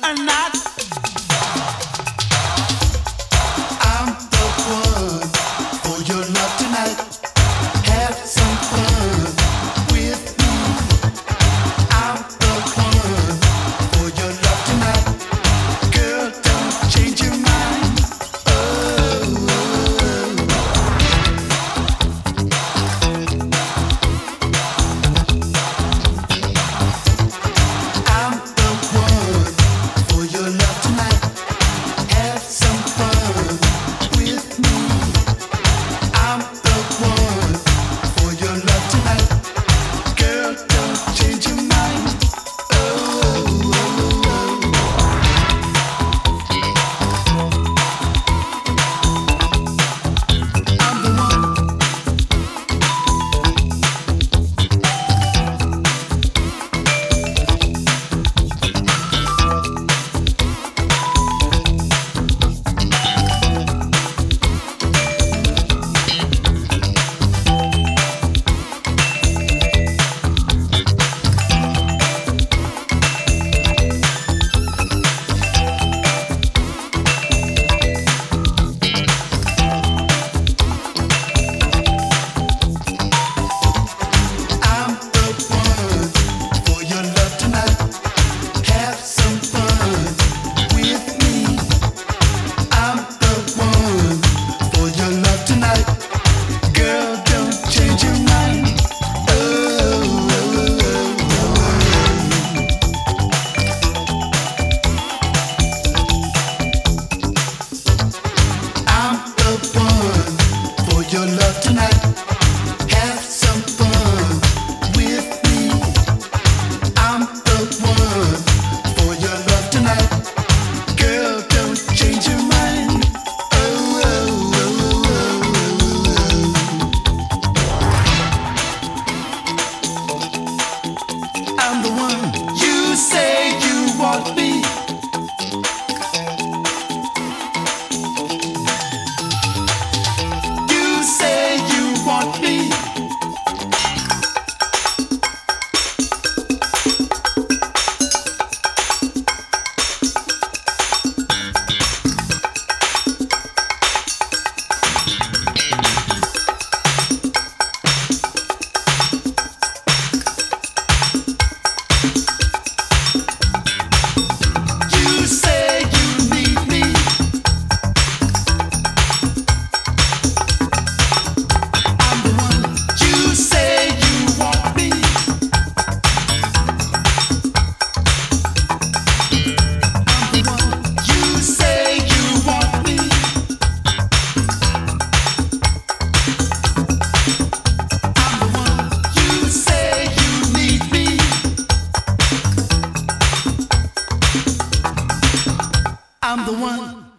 for I'm the one.